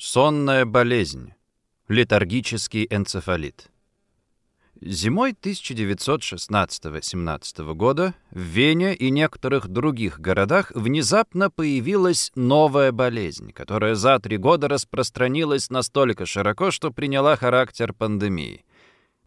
Сонная болезнь. Летаргический энцефалит. Зимой 1916-17 года в Вене и некоторых других городах внезапно появилась новая болезнь, которая за три года распространилась настолько широко, что приняла характер пандемии.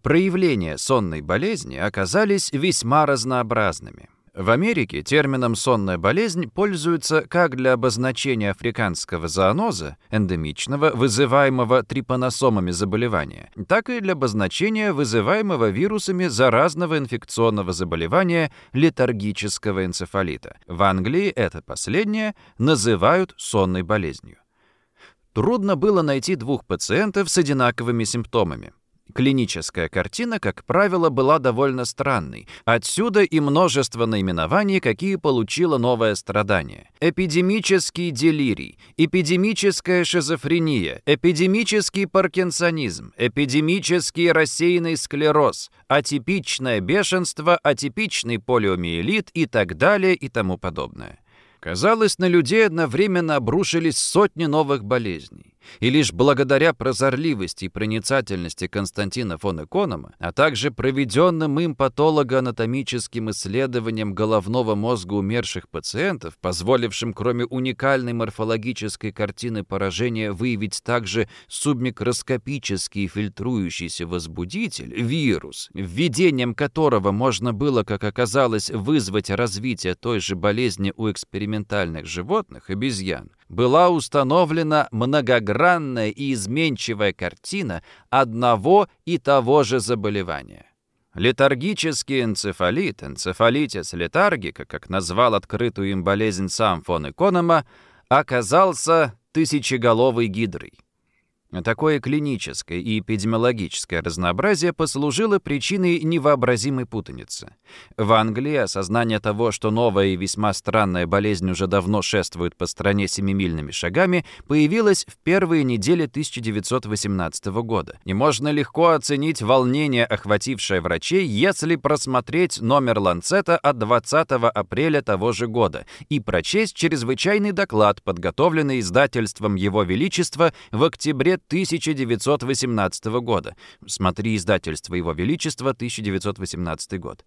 Проявления сонной болезни оказались весьма разнообразными. В Америке термином «сонная болезнь» пользуются как для обозначения африканского зооноза, эндемичного, вызываемого трипаносомами заболевания, так и для обозначения вызываемого вирусами заразного инфекционного заболевания летаргического энцефалита. В Англии это последнее называют сонной болезнью. Трудно было найти двух пациентов с одинаковыми симптомами. Клиническая картина, как правило, была довольно странной. Отсюда и множество наименований, какие получило новое страдание. Эпидемический делирий, эпидемическая шизофрения, эпидемический паркинсонизм, эпидемический рассеянный склероз, атипичное бешенство, атипичный полиомиелит и так далее и тому подобное. Казалось, на людей одновременно обрушились сотни новых болезней. И лишь благодаря прозорливости и проницательности Константина фон Эконома, а также проведенным им патологоанатомическим исследованиям головного мозга умерших пациентов, позволившим кроме уникальной морфологической картины поражения выявить также субмикроскопический фильтрующийся возбудитель, вирус, введением которого можно было, как оказалось, вызвать развитие той же болезни у экспериментальных животных, обезьян, была установлена многогранная и изменчивая картина одного и того же заболевания. Летаргический энцефалит, энцефалитис летаргика, как назвал открытую им болезнь сам фон Эконома, оказался тысячеголовой гидрой. Такое клиническое и эпидемиологическое разнообразие послужило причиной невообразимой путаницы. В Англии осознание того, что новая и весьма странная болезнь уже давно шествует по стране семимильными шагами, появилось в первые недели 1918 года. И можно легко оценить волнение, охватившее врачей, если просмотреть номер Ланцета от 20 апреля того же года и прочесть чрезвычайный доклад, подготовленный издательством Его Величества в октябре 1918 года. Смотри издательство Его Величества, 1918 год.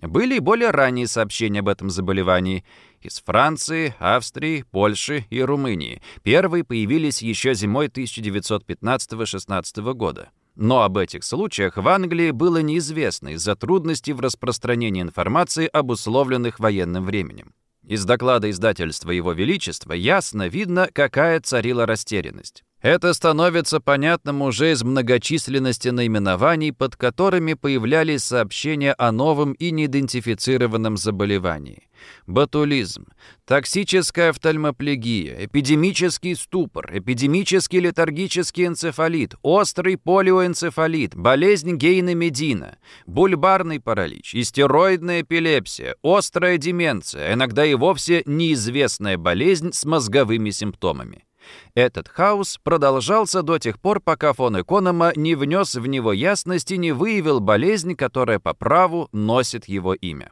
Были и более ранние сообщения об этом заболевании из Франции, Австрии, Польши и Румынии. Первые появились еще зимой 1915-16 года. Но об этих случаях в Англии было неизвестно из-за трудностей в распространении информации, обусловленных военным временем. Из доклада издательства Его Величества ясно видно, какая царила растерянность. Это становится понятным уже из многочисленности наименований, под которыми появлялись сообщения о новом и неидентифицированном заболевании. Ботулизм, токсическая офтальмоплегия, эпидемический ступор, эпидемический летаргический энцефалит, острый полиоэнцефалит, болезнь Гейна Медина, бульбарный паралич, истероидная эпилепсия, острая деменция, иногда и вовсе неизвестная болезнь с мозговыми симптомами. Этот хаос продолжался до тех пор, пока фон Эконома не внес в него ясность и не выявил болезнь, которая по праву носит его имя.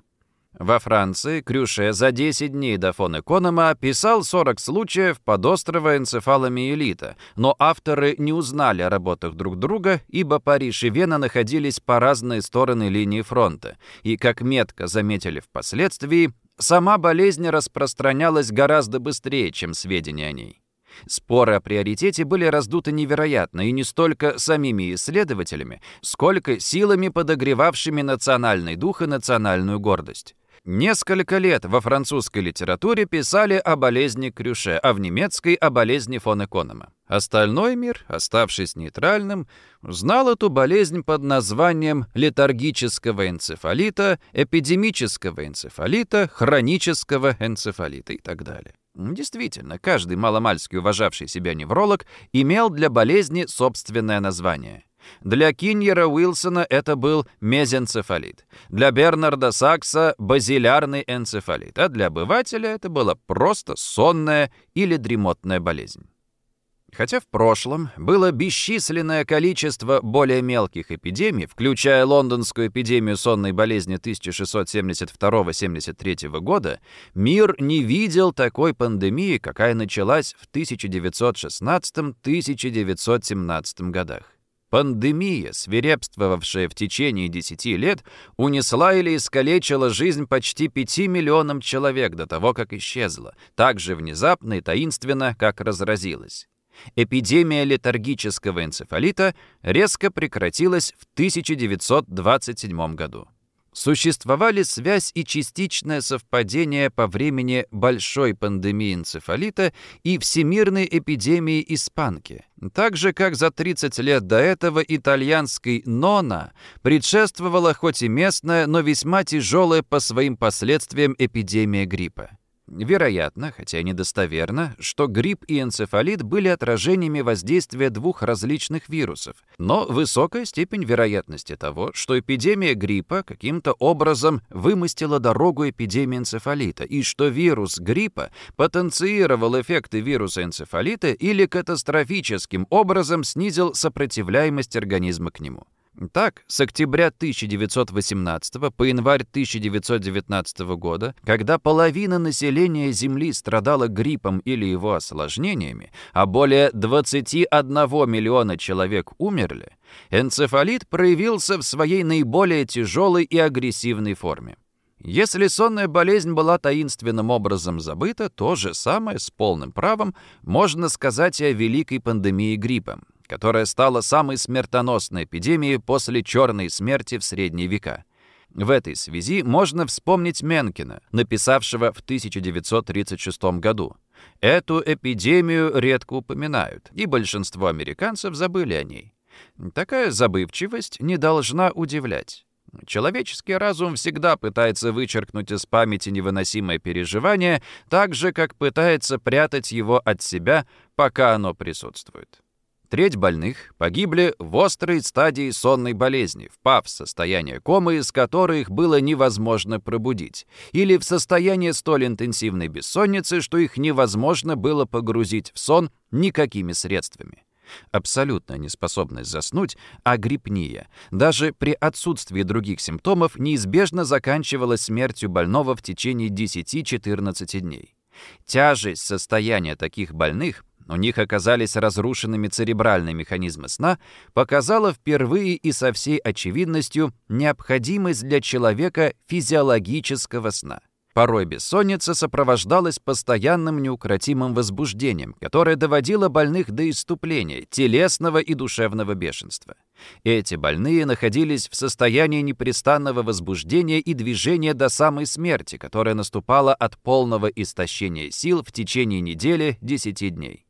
Во Франции Крюше за 10 дней до фон Эконома описал 40 случаев подострого энцефаломиелита, но авторы не узнали о работах друг друга, ибо Париж и Вена находились по разные стороны линии фронта, и, как метко заметили впоследствии, сама болезнь распространялась гораздо быстрее, чем сведения о ней. Споры о приоритете были раздуты невероятно, и не столько самими исследователями, сколько силами, подогревавшими национальный дух и национальную гордость. Несколько лет во французской литературе писали о болезни Крюше, а в немецкой — о болезни фон Эконома. Остальной мир, оставшись нейтральным, знал эту болезнь под названием летаргического энцефалита, эпидемического энцефалита, хронического энцефалита и так далее. Действительно, каждый маломальски уважавший себя невролог имел для болезни собственное название. Для Киньера Уилсона это был мезенцефалит, для Бернарда Сакса – базилярный энцефалит, а для обывателя это была просто сонная или дремотная болезнь. Хотя в прошлом было бесчисленное количество более мелких эпидемий, включая лондонскую эпидемию сонной болезни 1672-73 года, мир не видел такой пандемии, какая началась в 1916-1917 годах. Пандемия, свирепствовавшая в течение 10 лет, унесла или искалечила жизнь почти 5 миллионам человек до того, как исчезла, так же внезапно и таинственно, как разразилась. Эпидемия летаргического энцефалита резко прекратилась в 1927 году. Существовали связь и частичное совпадение по времени большой пандемии энцефалита и всемирной эпидемии испанки, так же, как за 30 лет до этого итальянской «нона» предшествовала хоть и местная, но весьма тяжелая по своим последствиям эпидемия гриппа. Вероятно, хотя недостоверно, что грипп и энцефалит были отражениями воздействия двух различных вирусов, но высокая степень вероятности того, что эпидемия гриппа каким-то образом вымостила дорогу эпидемии энцефалита, и что вирус гриппа потенцировал эффекты вируса энцефалита или катастрофическим образом снизил сопротивляемость организма к нему. Так, с октября 1918 по январь 1919 года, когда половина населения Земли страдала гриппом или его осложнениями, а более 21 миллиона человек умерли, энцефалит проявился в своей наиболее тяжелой и агрессивной форме. Если сонная болезнь была таинственным образом забыта, то же самое с полным правом можно сказать и о великой пандемии гриппа которая стала самой смертоносной эпидемией после черной смерти в средние века. В этой связи можно вспомнить Менкина, написавшего в 1936 году. Эту эпидемию редко упоминают, и большинство американцев забыли о ней. Такая забывчивость не должна удивлять. Человеческий разум всегда пытается вычеркнуть из памяти невыносимое переживание, так же, как пытается прятать его от себя, пока оно присутствует. Треть больных погибли в острой стадии сонной болезни, впав в состояние комы, из которой их было невозможно пробудить, или в состояние столь интенсивной бессонницы, что их невозможно было погрузить в сон никакими средствами. Абсолютная неспособность заснуть, агрипния, даже при отсутствии других симптомов, неизбежно заканчивалась смертью больного в течение 10-14 дней. Тяжесть состояния таких больных у них оказались разрушенными церебральные механизмы сна, показала впервые и со всей очевидностью необходимость для человека физиологического сна. Порой бессонница сопровождалась постоянным неукротимым возбуждением, которое доводило больных до иступления, телесного и душевного бешенства. Эти больные находились в состоянии непрестанного возбуждения и движения до самой смерти, которая наступала от полного истощения сил в течение недели-десяти дней.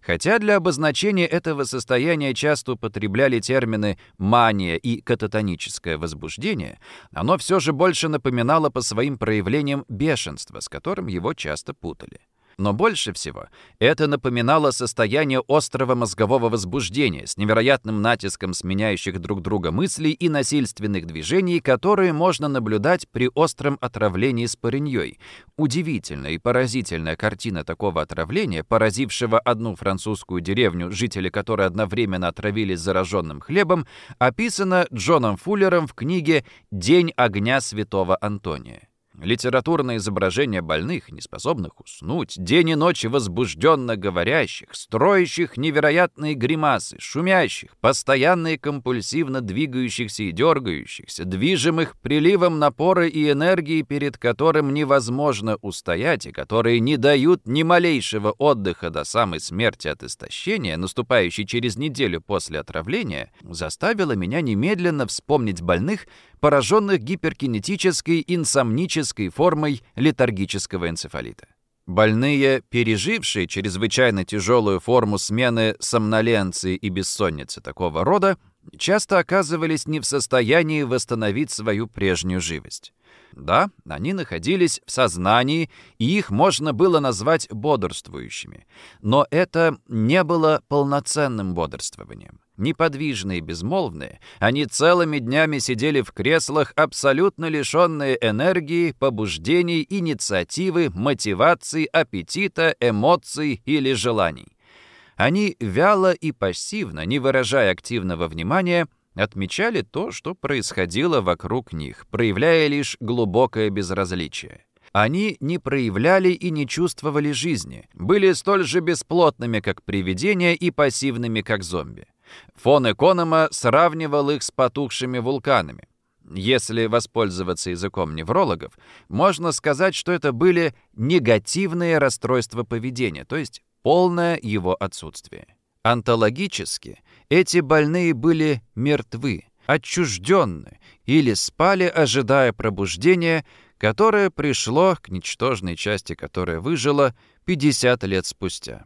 Хотя для обозначения этого состояния часто употребляли термины «мания» и «кататоническое возбуждение», оно все же больше напоминало по своим проявлениям бешенство, с которым его часто путали. Но больше всего это напоминало состояние острого мозгового возбуждения с невероятным натиском сменяющих друг друга мыслей и насильственных движений, которые можно наблюдать при остром отравлении спорыньей. Удивительная и поразительная картина такого отравления, поразившего одну французскую деревню, жители которой одновременно отравились зараженным хлебом, описана Джоном Фуллером в книге «День огня святого Антония». Литературное изображение больных, неспособных уснуть, день и ночь возбужденно говорящих, строящих невероятные гримасы, шумящих, постоянно и компульсивно двигающихся и дергающихся, движимых приливом напора и энергии, перед которым невозможно устоять, и которые не дают ни малейшего отдыха до самой смерти от истощения, наступающей через неделю после отравления, заставило меня немедленно вспомнить больных, пораженных гиперкинетической инсомнической формой летаргического энцефалита. Больные, пережившие чрезвычайно тяжелую форму смены сомноленции и бессонницы такого рода, часто оказывались не в состоянии восстановить свою прежнюю живость. Да, они находились в сознании, и их можно было назвать бодрствующими. Но это не было полноценным бодрствованием неподвижные безмолвные, они целыми днями сидели в креслах, абсолютно лишенные энергии, побуждений, инициативы, мотивации, аппетита, эмоций или желаний. Они вяло и пассивно, не выражая активного внимания, отмечали то, что происходило вокруг них, проявляя лишь глубокое безразличие. Они не проявляли и не чувствовали жизни, были столь же бесплотными, как привидения, и пассивными, как зомби. Фон Эконома сравнивал их с потухшими вулканами. Если воспользоваться языком неврологов, можно сказать, что это были негативные расстройства поведения, то есть полное его отсутствие. Онтологически эти больные были мертвы, отчужденны или спали, ожидая пробуждения, которое пришло, к ничтожной части которой выжило, 50 лет спустя.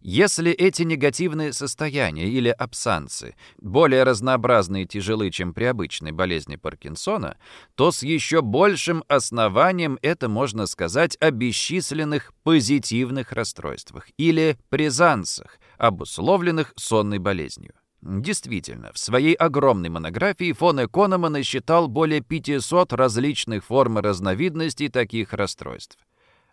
Если эти негативные состояния или абсанцы более разнообразны и тяжелы, чем при обычной болезни Паркинсона, то с еще большим основанием это можно сказать о бесчисленных позитивных расстройствах или презансах, обусловленных сонной болезнью. Действительно, в своей огромной монографии фон Эконома насчитал более 500 различных форм и разновидностей таких расстройств.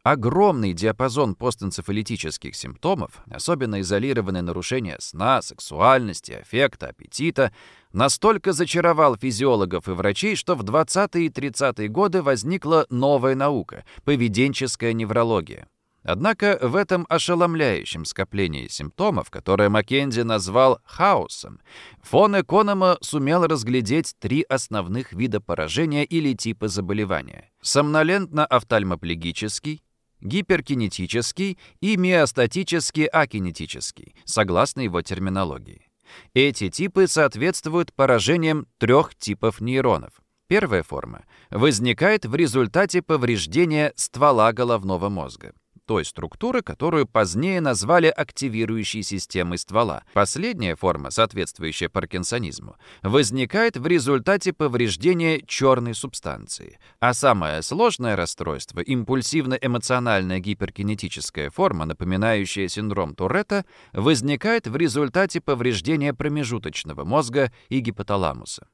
Огромный диапазон постэнцефалитических симптомов, особенно изолированные нарушения сна, сексуальности, аффекта, аппетита, настолько зачаровал физиологов и врачей, что в 20-е и 30-е годы возникла новая наука – поведенческая неврология. Однако в этом ошеломляющем скоплении симптомов, которое Маккензи назвал хаосом, фон Эконома сумел разглядеть три основных вида поражения или типа заболевания. Сомнолентно-офтальмоплегический, гиперкинетический и миостатический акинетический, согласно его терминологии. Эти типы соответствуют поражениям трех типов нейронов. Первая форма возникает в результате повреждения ствола головного мозга той структуры, которую позднее назвали активирующей системой ствола. Последняя форма, соответствующая паркинсонизму, возникает в результате повреждения черной субстанции. А самое сложное расстройство, импульсивно-эмоциональная гиперкинетическая форма, напоминающая синдром Туретта, возникает в результате повреждения промежуточного мозга и гипоталамуса.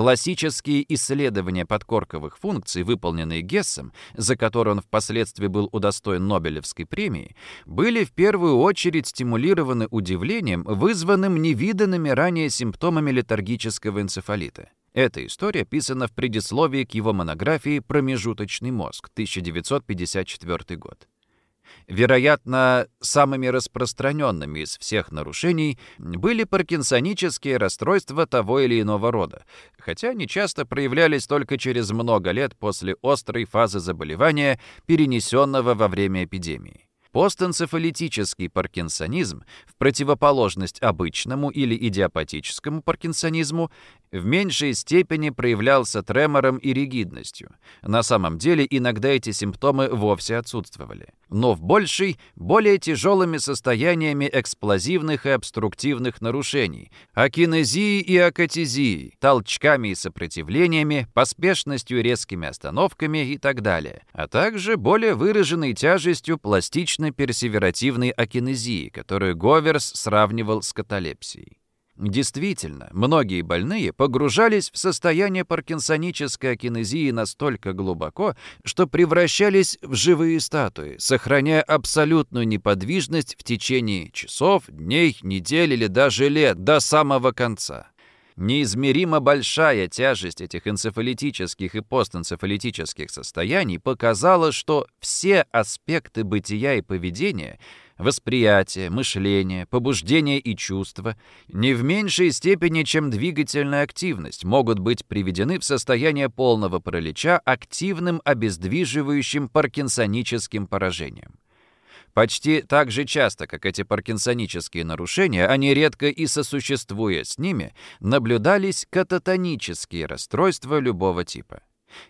Классические исследования подкорковых функций, выполненные Гессом, за которые он впоследствии был удостоен Нобелевской премии, были в первую очередь стимулированы удивлением, вызванным невиданными ранее симптомами летаргического энцефалита. Эта история описана в предисловии к его монографии «Промежуточный мозг» 1954 год. Вероятно, самыми распространенными из всех нарушений были паркинсонические расстройства того или иного рода, хотя они часто проявлялись только через много лет после острой фазы заболевания, перенесенного во время эпидемии. Постэнцефалитический паркинсонизм, в противоположность обычному или идиопатическому паркинсонизму, в меньшей степени проявлялся тремором и ригидностью. На самом деле иногда эти симптомы вовсе отсутствовали. Но в большей, более тяжелыми состояниями эксплозивных и обструктивных нарушений, акинезии и акатизии, толчками и сопротивлениями, поспешностью и резкими остановками и так далее, а также более выраженной тяжестью пластично-персеверативной акинезии, которую Говерс сравнивал с каталепсией. Действительно, многие больные погружались в состояние паркинсонической акинезии настолько глубоко, что превращались в живые статуи, сохраняя абсолютную неподвижность в течение часов, дней, недель или даже лет до самого конца. Неизмеримо большая тяжесть этих энцефалитических и постэнцефалитических состояний показала, что все аспекты бытия и поведения – восприятие, мышление, побуждение и чувства не в меньшей степени, чем двигательная активность, могут быть приведены в состояние полного паралича активным обездвиживающим паркинсоническим поражением. Почти так же часто, как эти паркинсонические нарушения, они редко и сосуществуя с ними, наблюдались кататонические расстройства любого типа.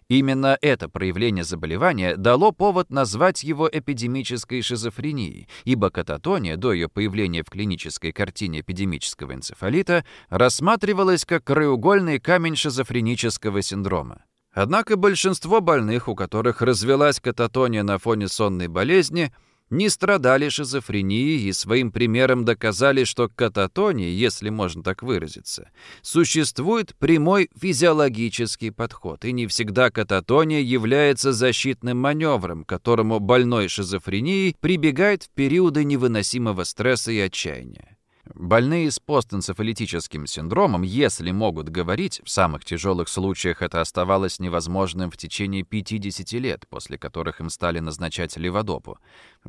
Именно это проявление заболевания дало повод назвать его эпидемической шизофренией, ибо кататония до ее появления в клинической картине эпидемического энцефалита рассматривалась как краеугольный камень шизофренического синдрома. Однако большинство больных, у которых развелась кататония на фоне сонной болезни, не страдали шизофренией и своим примером доказали, что к кататонии, если можно так выразиться, существует прямой физиологический подход, и не всегда кататония является защитным маневром, которому больной шизофренией прибегает в периоды невыносимого стресса и отчаяния. Больные с постэнцефалитическим синдромом, если могут говорить, в самых тяжелых случаях это оставалось невозможным в течение 50 лет, после которых им стали назначать леводопу,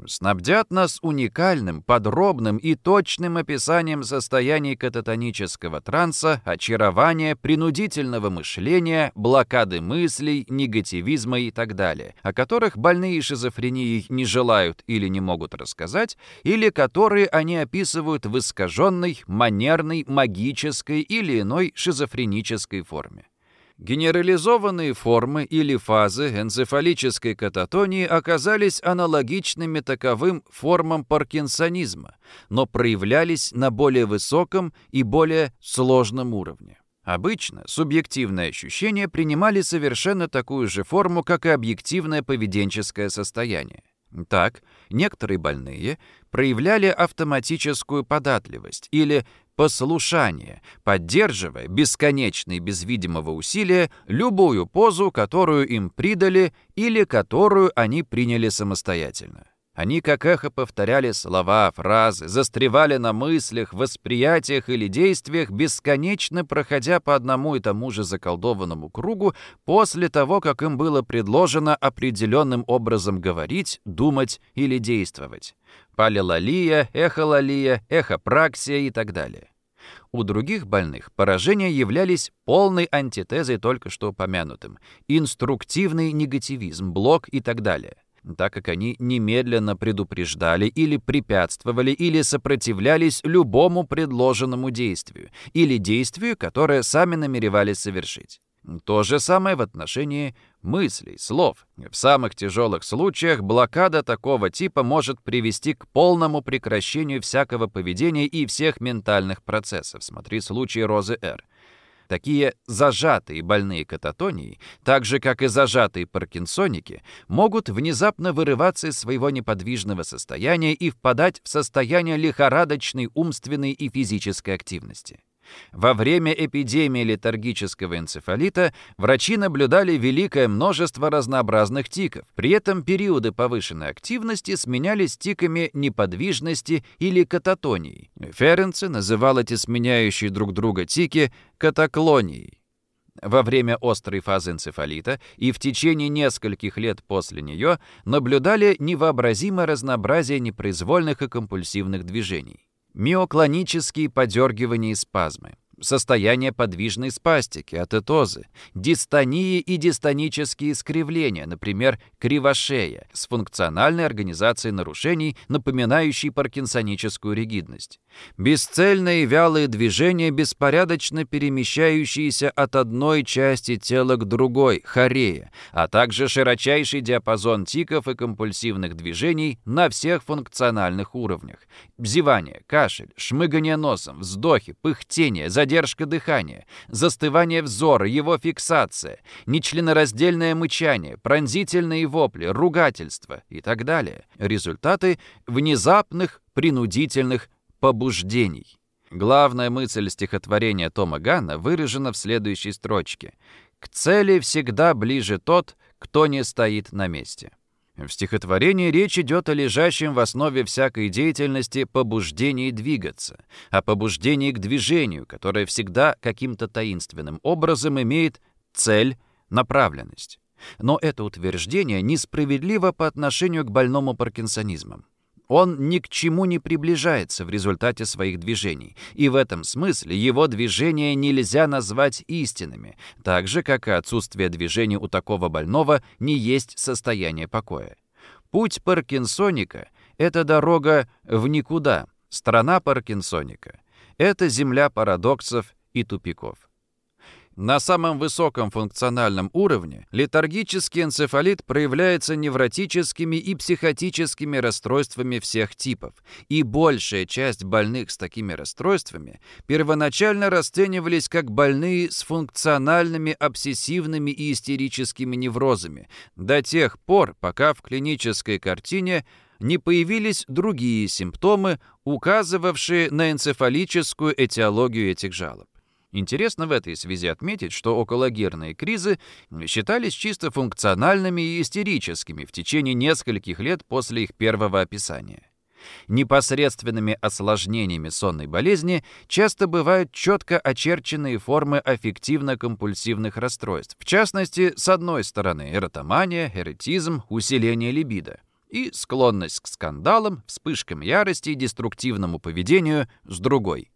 снабдят нас уникальным, подробным и точным описанием состояний кататонического транса, очарования, принудительного мышления, блокады мыслей, негативизма и так далее, о которых больные шизофренией не желают или не могут рассказать, или которые они описывают в искаженной, манерной, магической или иной шизофренической форме. Генерализованные формы или фазы энцефалической кататонии оказались аналогичными таковым формам паркинсонизма, но проявлялись на более высоком и более сложном уровне. Обычно субъективные ощущения принимали совершенно такую же форму, как и объективное поведенческое состояние. Так, некоторые больные проявляли автоматическую податливость или послушание, поддерживая бесконечно и без видимого усилия любую позу, которую им придали или которую они приняли самостоятельно. Они как эхо повторяли слова, фразы, застревали на мыслях, восприятиях или действиях, бесконечно проходя по одному и тому же заколдованному кругу после того, как им было предложено определенным образом говорить, думать или действовать. Палелалия, эхолалия, эхопраксия и так далее. У других больных поражения являлись полной антитезой только что упомянутым, инструктивный негативизм, блок и так далее так как они немедленно предупреждали или препятствовали или сопротивлялись любому предложенному действию или действию, которое сами намеревались совершить. То же самое в отношении мыслей, слов. В самых тяжелых случаях блокада такого типа может привести к полному прекращению всякого поведения и всех ментальных процессов. Смотри случай Розы Р. Такие зажатые больные кататонией, так же, как и зажатые паркинсоники, могут внезапно вырываться из своего неподвижного состояния и впадать в состояние лихорадочной умственной и физической активности. Во время эпидемии летаргического энцефалита врачи наблюдали великое множество разнообразных тиков. При этом периоды повышенной активности сменялись тиками неподвижности или кататонией. Ференце называл эти сменяющие друг друга тики катаклонией. Во время острой фазы энцефалита и в течение нескольких лет после нее наблюдали невообразимое разнообразие непроизвольных и компульсивных движений миоклонические подергивания и спазмы, состояние подвижной спастики, атетозы, дистонии и дистонические искривления, например, кривошея, с функциональной организацией нарушений, напоминающей паркинсоническую ригидность. Бесцельные вялые движения, беспорядочно перемещающиеся от одной части тела к другой, хорея, а также широчайший диапазон тиков и компульсивных движений на всех функциональных уровнях. Зевание, кашель, шмыгание носом, вздохи, пыхтение, задержка дыхания, застывание взора, его фиксация, нечленораздельное мычание, пронзительные вопли, ругательства и так далее. Результаты внезапных, принудительных побуждений. Главная мысль стихотворения Тома Ганна выражена в следующей строчке. «К цели всегда ближе тот, кто не стоит на месте». В стихотворении речь идет о лежащем в основе всякой деятельности побуждении двигаться, о побуждении к движению, которое всегда каким-то таинственным образом имеет цель, направленность. Но это утверждение несправедливо по отношению к больному паркинсонизмом. Он ни к чему не приближается в результате своих движений, и в этом смысле его движения нельзя назвать истинными, так же, как и отсутствие движения у такого больного не есть состояние покоя. Путь паркинсоника — это дорога в никуда, страна паркинсоника — это земля парадоксов и тупиков. На самом высоком функциональном уровне летаргический энцефалит проявляется невротическими и психотическими расстройствами всех типов, и большая часть больных с такими расстройствами первоначально расценивались как больные с функциональными обсессивными и истерическими неврозами до тех пор, пока в клинической картине не появились другие симптомы, указывавшие на энцефалическую этиологию этих жалоб. Интересно в этой связи отметить, что окологерные кризы считались чисто функциональными и истерическими в течение нескольких лет после их первого описания. Непосредственными осложнениями сонной болезни часто бывают четко очерченные формы аффективно-компульсивных расстройств. В частности, с одной стороны, эротомания, эретизм, усиление либидо и склонность к скандалам, вспышкам ярости и деструктивному поведению с другой.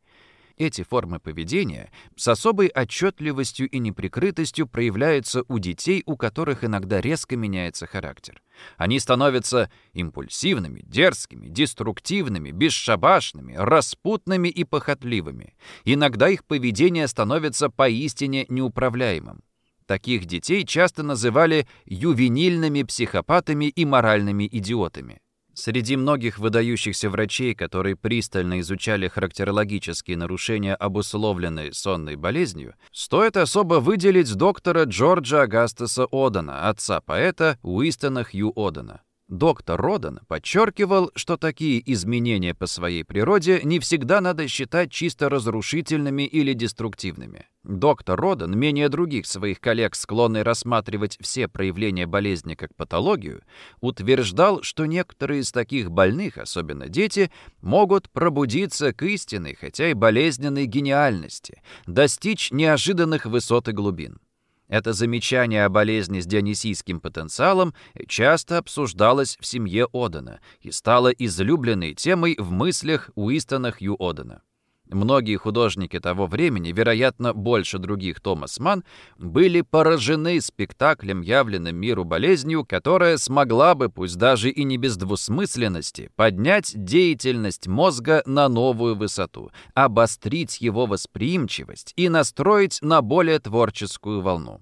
Эти формы поведения с особой отчетливостью и неприкрытостью проявляются у детей, у которых иногда резко меняется характер. Они становятся импульсивными, дерзкими, деструктивными, бесшабашными, распутными и похотливыми. Иногда их поведение становится поистине неуправляемым. Таких детей часто называли ювенильными психопатами и моральными идиотами. Среди многих выдающихся врачей, которые пристально изучали характерологические нарушения, обусловленные сонной болезнью, стоит особо выделить доктора Джорджа Агастаса Одена, отца поэта Уистона Хью Одена. Доктор Родан подчеркивал, что такие изменения по своей природе не всегда надо считать чисто разрушительными или деструктивными. Доктор Родан, менее других своих коллег, склонный рассматривать все проявления болезни как патологию, утверждал, что некоторые из таких больных, особенно дети, могут пробудиться к истинной, хотя и болезненной гениальности, достичь неожиданных высот и глубин. Это замечание о болезни с дионисийским потенциалом часто обсуждалось в семье Одена и стало излюбленной темой в мыслях Уистона Хью Одена. Многие художники того времени, вероятно, больше других Томас Ман, были поражены спектаклем, явленным миру болезнью, которая смогла бы, пусть даже и не без двусмысленности, поднять деятельность мозга на новую высоту, обострить его восприимчивость и настроить на более творческую волну.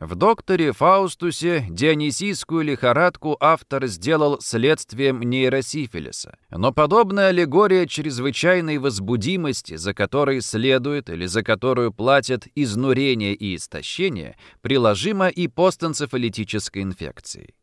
В «Докторе Фаустусе» дионисийскую лихорадку автор сделал следствием нейросифилиса. Но подобная аллегория чрезвычайной возбудимости, за которой следует или за которую платят изнурение и истощение, приложима и постэнцефалитической инфекции.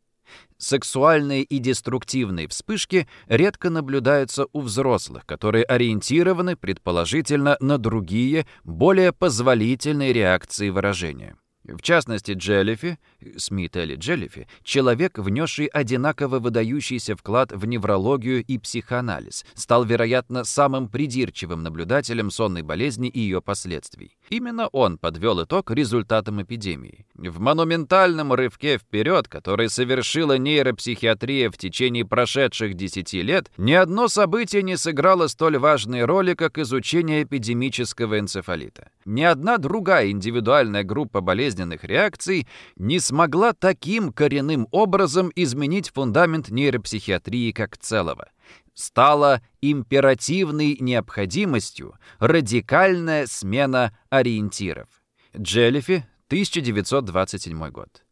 Сексуальные и деструктивные вспышки редко наблюдаются у взрослых, которые ориентированы, предположительно, на другие, более позволительные реакции выражения. В частности, Джеллифи, Смит или Джеллифи, человек, внесший одинаково выдающийся вклад в неврологию и психоанализ, стал, вероятно, самым придирчивым наблюдателем сонной болезни и ее последствий. Именно он подвел итог результатам эпидемии. В монументальном рывке вперед, который совершила нейропсихиатрия в течение прошедших десяти лет, ни одно событие не сыграло столь важной роли, как изучение эпидемического энцефалита. Ни одна другая индивидуальная группа болезненных реакций не смогла таким коренным образом изменить фундамент нейропсихиатрии как целого стала императивной необходимостью радикальная смена ориентиров. Джеллифи, 1927 год.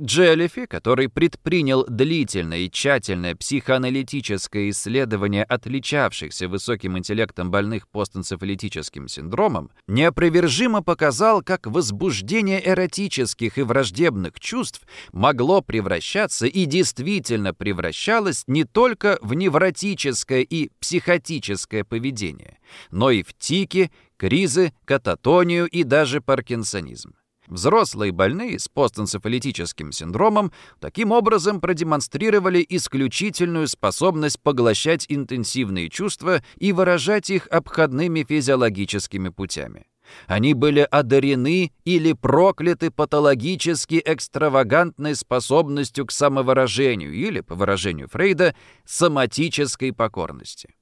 Джеллифи, который предпринял длительное и тщательное психоаналитическое исследование отличавшихся высоким интеллектом больных постэнцефалитическим синдромом, неопровержимо показал, как возбуждение эротических и враждебных чувств могло превращаться и действительно превращалось не только в невротическое и психотическое поведение, но и в тики, кризы, кататонию и даже паркинсонизм. Взрослые больные с постэнцефалитическим синдромом таким образом продемонстрировали исключительную способность поглощать интенсивные чувства и выражать их обходными физиологическими путями. Они были одарены или прокляты патологически экстравагантной способностью к самовыражению или, по выражению Фрейда, соматической покорности.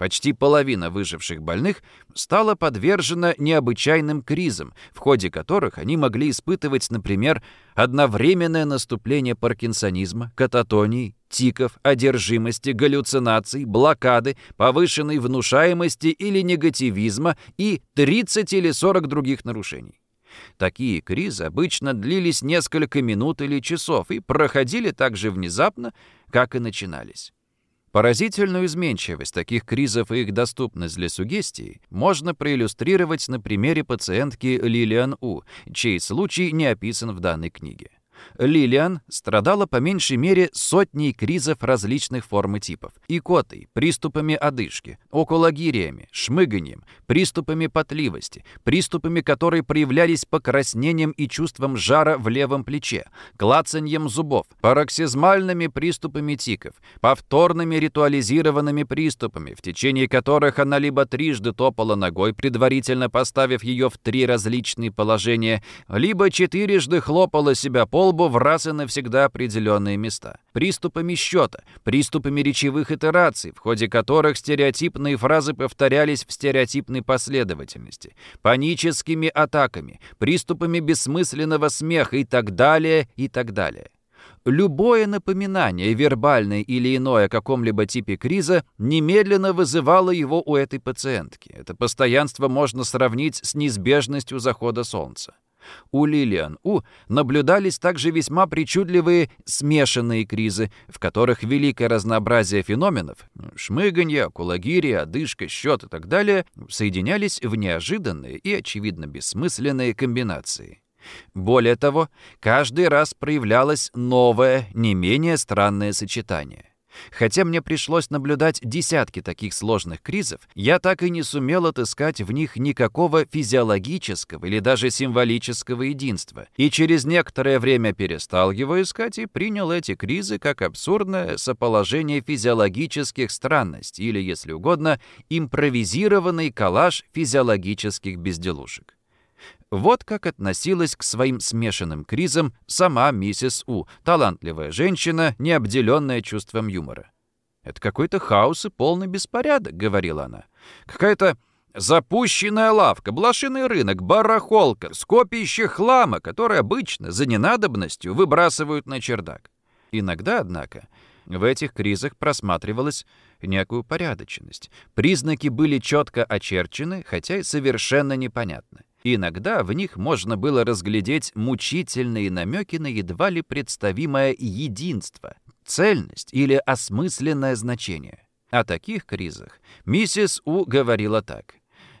Почти половина выживших больных стала подвержена необычайным кризам, в ходе которых они могли испытывать, например, одновременное наступление паркинсонизма, кататонии, тиков, одержимости, галлюцинаций, блокады, повышенной внушаемости или негативизма и 30 или 40 других нарушений. Такие кризы обычно длились несколько минут или часов и проходили так же внезапно, как и начинались. Поразительную изменчивость таких кризов и их доступность для сугестии можно проиллюстрировать на примере пациентки Лилиан У, чей случай не описан в данной книге. Лилиан страдала по меньшей мере сотней кризов различных форм и типов. Икотой, приступами одышки, окологириями, шмыганием, приступами потливости, приступами, которые проявлялись покраснением и чувством жара в левом плече, клацаньем зубов, пароксизмальными приступами тиков, повторными ритуализированными приступами, в течение которых она либо трижды топала ногой, предварительно поставив ее в три различные положения, либо четырежды хлопала себя по лбу в раз и навсегда определенные места. Приступами счета, приступами речевых итераций, в ходе которых стереотипные фразы повторялись в стереотипной последовательности, паническими атаками, приступами бессмысленного смеха и так далее, и так далее. Любое напоминание, вербальное или иное о каком-либо типе криза, немедленно вызывало его у этой пациентки. Это постоянство можно сравнить с неизбежностью захода солнца. У Лилиан У наблюдались также весьма причудливые смешанные кризы, в которых великое разнообразие феноменов — шмыганье, кулагирия, одышка, счет и так далее — соединялись в неожиданные и, очевидно, бессмысленные комбинации. Более того, каждый раз проявлялось новое, не менее странное сочетание. Хотя мне пришлось наблюдать десятки таких сложных кризов, я так и не сумел отыскать в них никакого физиологического или даже символического единства, и через некоторое время перестал его искать и принял эти кризы как абсурдное соположение физиологических странностей или, если угодно, импровизированный коллаж физиологических безделушек. Вот как относилась к своим смешанным кризам сама миссис У, талантливая женщина, не обделенная чувством юмора. «Это какой-то хаос и полный беспорядок», — говорила она. «Какая-то запущенная лавка, блошиный рынок, барахолка, скопище хлама, который обычно за ненадобностью выбрасывают на чердак». Иногда, однако, в этих кризах просматривалась некую порядочность. Признаки были четко очерчены, хотя и совершенно непонятны. Иногда в них можно было разглядеть мучительные намеки на едва ли представимое единство, цельность или осмысленное значение. О таких кризах миссис У говорила так.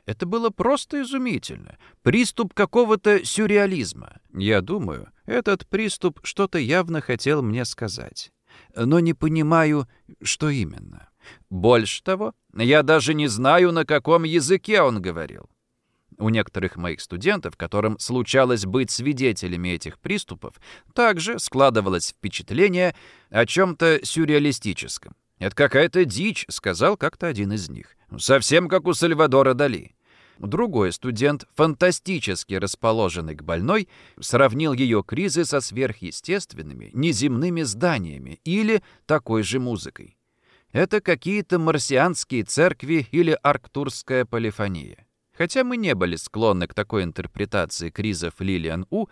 Это было просто изумительно. Приступ какого-то сюрреализма. Я думаю, этот приступ что-то явно хотел мне сказать. Но не понимаю, что именно. Больше того, я даже не знаю, на каком языке он говорил. У некоторых моих студентов, которым случалось быть свидетелями этих приступов, также складывалось впечатление о чем-то сюрреалистическом. «Это какая-то дичь», — сказал как-то один из них. «Совсем как у Сальвадора Дали». Другой студент, фантастически расположенный к больной, сравнил ее кризы со сверхъестественными, неземными зданиями или такой же музыкой. Это какие-то марсианские церкви или арктурская полифония. Хотя мы не были склонны к такой интерпретации кризов Лилиан У,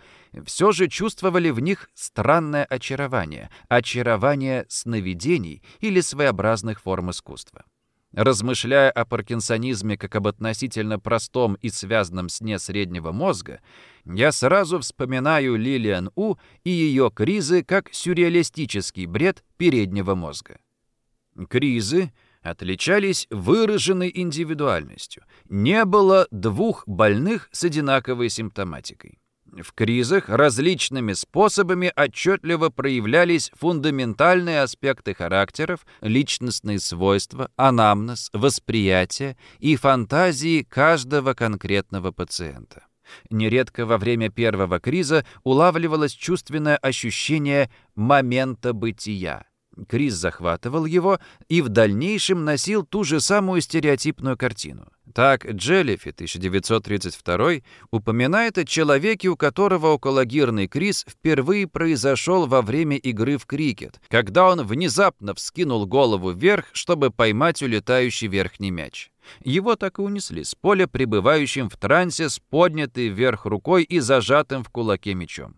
все же чувствовали в них странное очарование, очарование сновидений или своеобразных форм искусства. Размышляя о паркинсонизме как об относительно простом и связанном сне среднего мозга, я сразу вспоминаю Лилиан У и ее кризы как сюрреалистический бред переднего мозга. Кризы — отличались выраженной индивидуальностью. Не было двух больных с одинаковой симптоматикой. В кризах различными способами отчетливо проявлялись фундаментальные аспекты характеров, личностные свойства, анамнез, восприятие и фантазии каждого конкретного пациента. Нередко во время первого криза улавливалось чувственное ощущение момента бытия. Крис захватывал его и в дальнейшем носил ту же самую стереотипную картину. Так Джеллифи 1932 упоминает о человеке, у которого окологирный криз впервые произошел во время игры в крикет, когда он внезапно вскинул голову вверх, чтобы поймать улетающий верхний мяч. Его так и унесли с поля, пребывающим в трансе с поднятой вверх рукой и зажатым в кулаке мячом.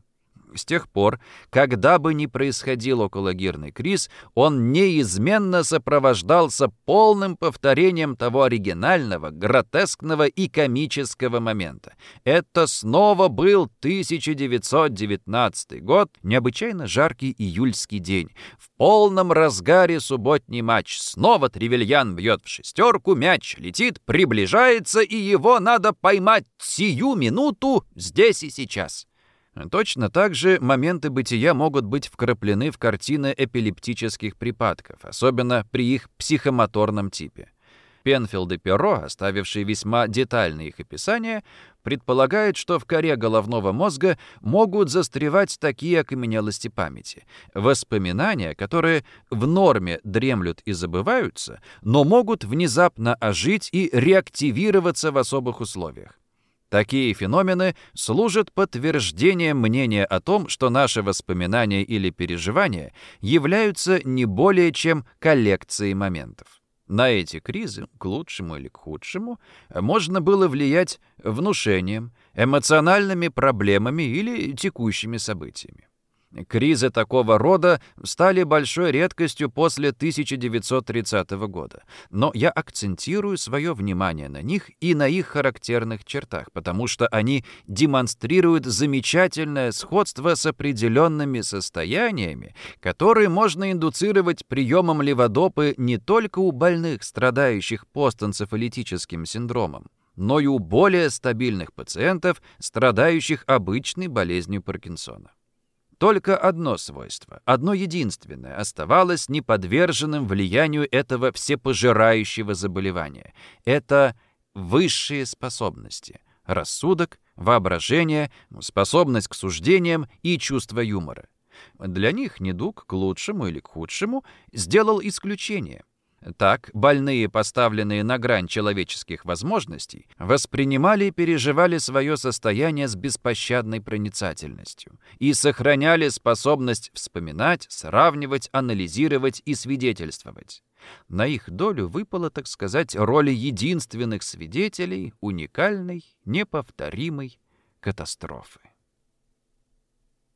С тех пор, когда бы ни происходил окологирный криз, он неизменно сопровождался полным повторением того оригинального, гротескного и комического момента. Это снова был 1919 год, необычайно жаркий июльский день. В полном разгаре субботний матч. Снова Тревельян бьет в шестерку, мяч летит, приближается, и его надо поймать сию минуту здесь и сейчас. Точно так же моменты бытия могут быть вкраплены в картины эпилептических припадков, особенно при их психомоторном типе. Пенфилд и Перро, оставившие весьма детальные их описания, предполагают, что в коре головного мозга могут застревать такие окаменелости памяти. Воспоминания, которые в норме дремлют и забываются, но могут внезапно ожить и реактивироваться в особых условиях. Такие феномены служат подтверждением мнения о том, что наши воспоминания или переживания являются не более чем коллекцией моментов. На эти кризы, к лучшему или к худшему, можно было влиять внушением, эмоциональными проблемами или текущими событиями. Кризы такого рода стали большой редкостью после 1930 года, но я акцентирую свое внимание на них и на их характерных чертах, потому что они демонстрируют замечательное сходство с определенными состояниями, которые можно индуцировать приемом леводопы не только у больных, страдающих постэнцефалитическим синдромом, но и у более стабильных пациентов, страдающих обычной болезнью Паркинсона. Только одно свойство, одно единственное, оставалось неподверженным влиянию этого всепожирающего заболевания. Это высшие способности — рассудок, воображение, способность к суждениям и чувство юмора. Для них недуг, к лучшему или к худшему, сделал исключение. Так, больные, поставленные на грань человеческих возможностей, воспринимали и переживали свое состояние с беспощадной проницательностью и сохраняли способность вспоминать, сравнивать, анализировать и свидетельствовать. На их долю выпало, так сказать, роль единственных свидетелей уникальной, неповторимой катастрофы.